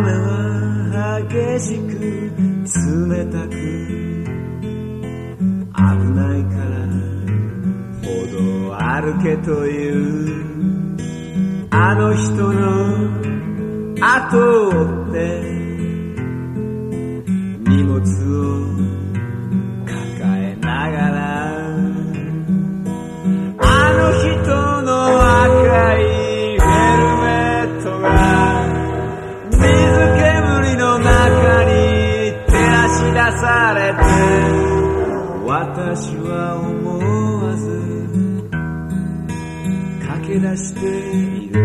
雨は激しく冷たく危ないから歩けというあの人の後を追って荷物をされて私は思わず駆け出している。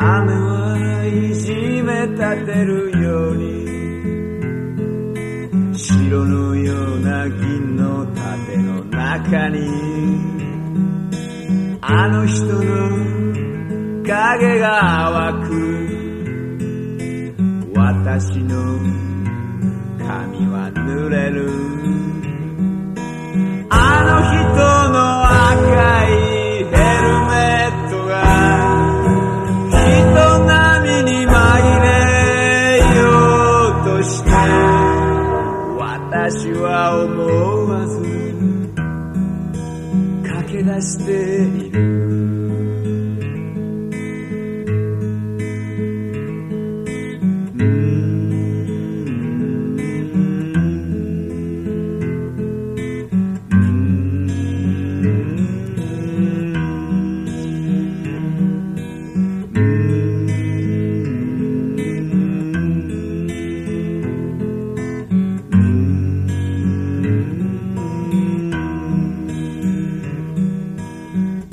雨はいじめ立てるように白のような銀の盾の中にあの人の影が淡く。私の髪は濡れる。あの人の赤いヘルメットが人波に紛れようとして私は思わず駆け出している。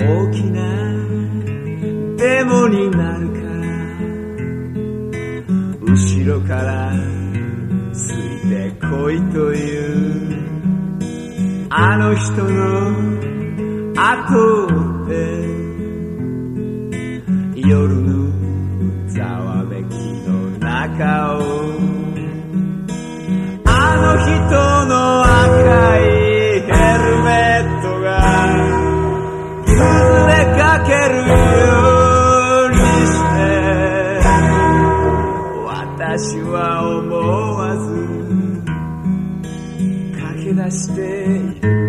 大きなデモになるから後ろからついてこいというあの人の後を追って夜のざわめきの中をあの人のかけるようにして。私は思わず駆け出している